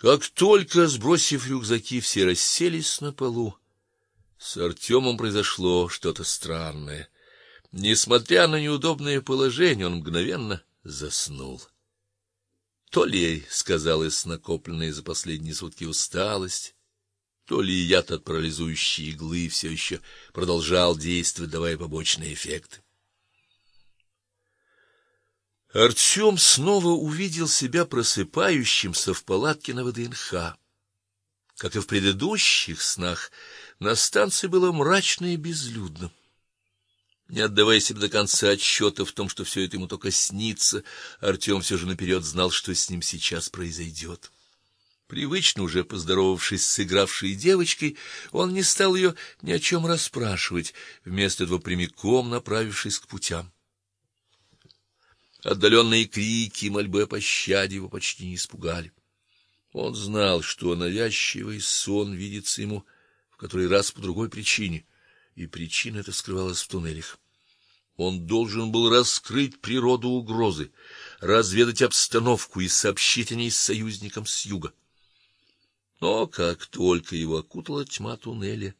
Как только, сбросив рюкзаки, все расселись на полу, с Артемом произошло что-то странное. Несмотря на неудобное положение, он мгновенно заснул. То ли сказалась накопленная за последние сутки усталость, то ли яд от парализующей иглы все еще продолжал действовать, давая побочные эффекты. Артем снова увидел себя просыпающимся в палатке на ВДНХ. Как и в предыдущих снах, на станции было мрачно и безлюдно. Не отдавая себе до конца отчета в том, что все это ему только снится, Артем все же наперед знал, что с ним сейчас произойдет. Привычно уже поздоровавшись с игравшей девочкой, он не стал ее ни о чем расспрашивать, вместо этого прямиком направившись к путям. Отдаленные крики и мольбы о пощаде его почти не испугали. Он знал, что навязчивый сон видится ему в который раз по другой причине, и причина эта скрывалась в туннелях. Он должен был раскрыть природу угрозы, разведать обстановку и сообщить о ней союзникам с юга. Но как только его окутала тьма туннеля,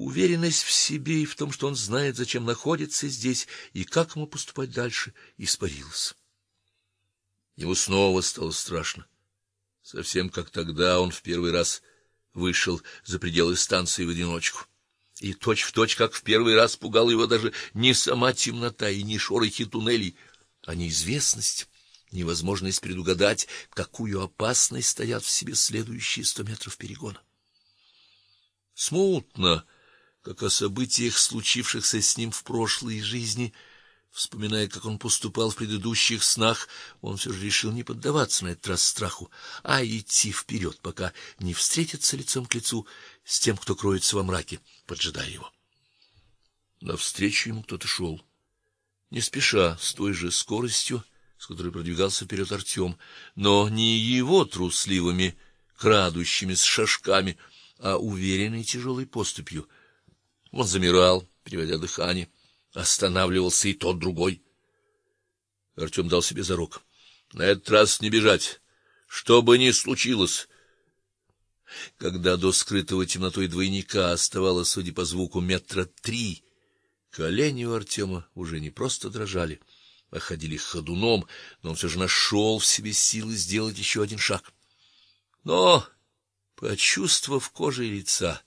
уверенность в себе и в том, что он знает, зачем находится здесь и как ему поступать дальше, испарилась. Ему снова стало страшно, совсем как тогда он в первый раз вышел за пределы станции в одиночку и точь-в-точь, как в первый раз пугал его даже не сама темнота и не шорохи туннелей, а неизвестность, невозможность предугадать, какую опасность стоят в себе следующие сто метров перегона. Смутно, как о событиях, случившихся с ним в прошлой жизни, вспоминая, как он поступал в предыдущих снах, он все же решил не поддаваться на этот раз страху, а идти вперед, пока не встретится лицом к лицу с тем, кто кроется во мраке, поджидая его. Навстречу ему кто-то шел, не спеша, с той же скоростью, с которой продвигался вперед Артем, но не его трусливыми, крадущимися шажками, а уверенной тяжелой поступью. Он замирал, переводя дыхание, останавливался и тот другой. Артем дал себе зарок: на этот раз не бежать, что бы ни случилось. Когда до скрытого темнотой двойника оставалось, судя по звуку, метра три, колени у Артема уже не просто дрожали, а ходили ходуном, но он все же нашел в себе силы сделать еще один шаг. Но, почувствовав кожей лица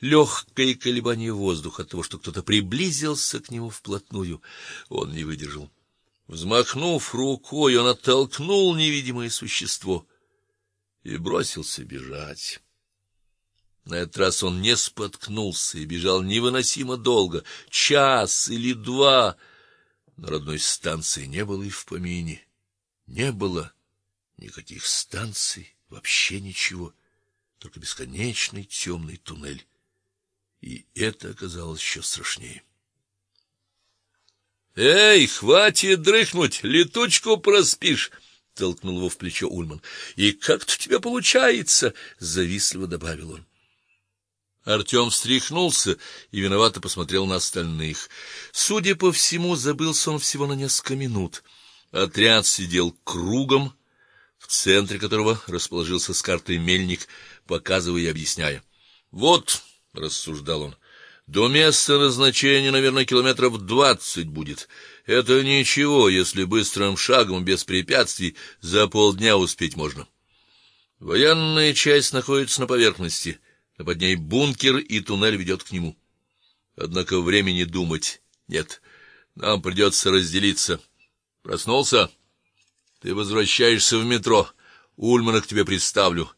легкое колебание воздуха от того, что кто-то приблизился к нему вплотную, он не выдержал. Взмахнув рукой, он оттолкнул невидимое существо и бросился бежать. На этот раз он не споткнулся и бежал невыносимо долго, час или два. На родной станции не было и в помине. Не было никаких станций, вообще ничего, только бесконечный темный туннель. И это оказалось еще страшнее. Эй, хватит дрыхнуть, летучку проспишь толкнул его в плечо Ульман. И как-то у тебя получается, завистливо добавил он. Артем встряхнулся и виновато посмотрел на остальных. Судя по всему, забылся он всего на несколько минут. Отряд сидел кругом, в центре которого расположился с картой мельник, показывая и объясняя. Вот, рассуждал он. До места назначения, наверное, километров двадцать будет. Это ничего, если быстрым шагом без препятствий за полдня успеть можно. Военная часть находится на поверхности, а под ней бункер и туннель ведет к нему. Однако времени думать нет. Нам придется разделиться. Проснулся? Ты возвращаешься в метро. Ульмана к тебе представлю,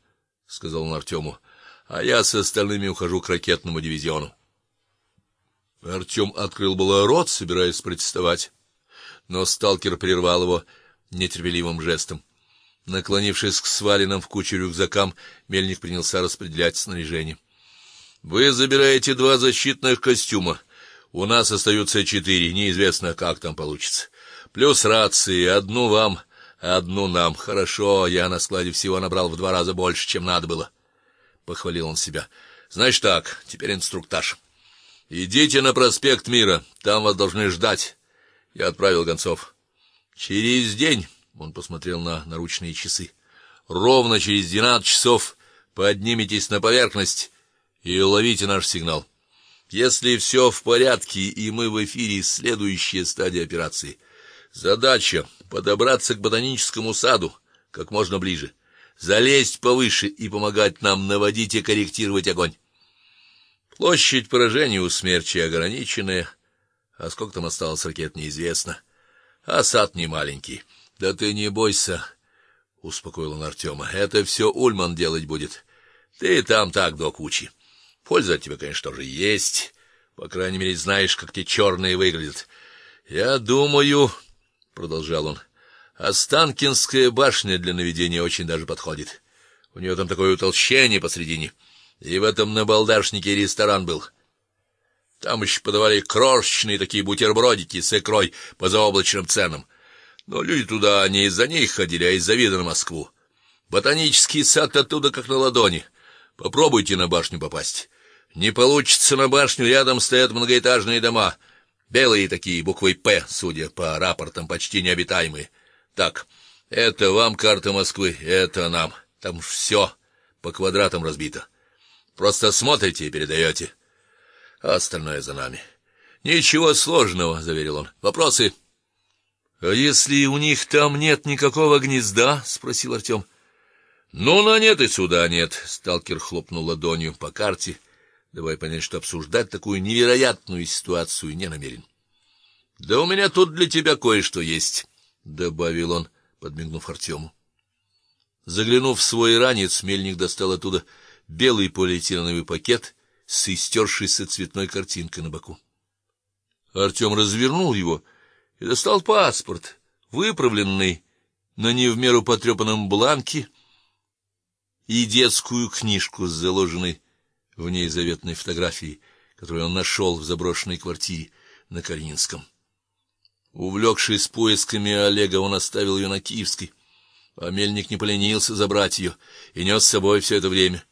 сказал он Артему. А я с остальными ухожу к ракетному дивизиону. Артем открыл было рот, собираясь протестовать, но сталкер прервал его нетерпеливым жестом. Наклонившись к сваленным в кучу рюкзакам, мельник принялся распределять снаряжение. Вы забираете два защитных костюма. У нас остаются четыре, неизвестно, как там получится. Плюс рации, одну вам, одну нам. Хорошо, я на складе всего набрал в два раза больше, чем надо было. Похвалил он себя. Значит так, теперь инструктаж. Идите на проспект Мира, там вас должны ждать. Я отправил гонцов. Через день, он посмотрел на наручные часы. ровно через двенадцать часов подниметесь на поверхность и ловите наш сигнал. Если все в порядке и мы в эфире, следующая стадия операции. Задача подобраться к ботаническому саду как можно ближе, залезть повыше и помогать нам наводить и корректировать огонь. Площадь поражения у смерчи ограниченная, а сколько там осталось ракет неизвестно. А сад не маленький. Да ты не бойся, успокоил он Артема. Это все Ульман делать будет. Ты там так до кучи. Польза от тебя, конечно, тоже есть. По крайней мере, знаешь, как те черные выглядят. Я думаю, продолжал он. Останкинская башня для наведения очень даже подходит. У нее там такое утолщение посредине. И в этом набалдашнике ресторан был. Там еще подавали крошечные такие бутербродики с икрой по заоблачным ценам. Но люди туда не из-за них ходили, а из-за вида на Москву. Ботанический сад оттуда как на ладони. Попробуйте на башню попасть. Не получится на башню, рядом стоят многоэтажные дома. Белые такие, буквой П, судя по рапортам, почти необитаемые. Так, это вам карта Москвы, это нам. Там все по квадратам разбито. Просто смотрите и передаете. А остальное за нами. Ничего сложного, заверил он. Вопросы? А если у них там нет никакого гнезда, спросил Артем. Ну, на нет и сюда нет, сталкер хлопнул ладонью по карте, давай понять, что обсуждать такую невероятную ситуацию не намерен. Да у меня тут для тебя кое-что есть, добавил он, подмигнув Артему. Заглянув в свой ранец, мельник достал оттуда белый полиэтиленовый пакет с истершейся цветной картинкой на боку. Артем развернул его и достал паспорт, выправленный на не в меру потрепанном бланке, и детскую книжку с заложенной в ней заветной фотографией, которую он нашел в заброшенной квартире на Калининском. Увлекшись поисками Олега, он оставил ее на Киевской, а мельник не поленился забрать ее и нес с собой все это время.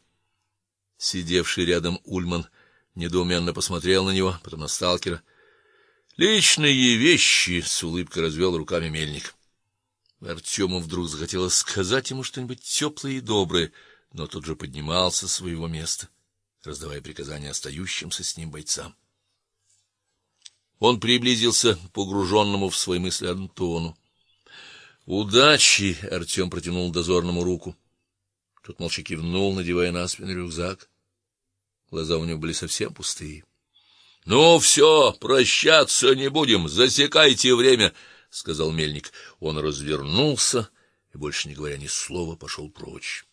Сидевший рядом Ульман недоуменно посмотрел на него, потом на сталкера. Личные вещи, с улыбкой развел руками мельник. Артему вдруг захотелось сказать ему что-нибудь теплое и доброе, но тут же поднимался с своего места, раздавая приказания остающимся с ним бойцам. Он приблизился к погруженному в свои мысли Антону. "Удачи", Артем протянул дозорному руку. Тот молча кивнул, надевая на спину рюкзак. Глаза у него были совсем пустые. "Ну все, прощаться не будем, засекайте время", сказал мельник. Он развернулся и больше не говоря ни слова пошел прочь.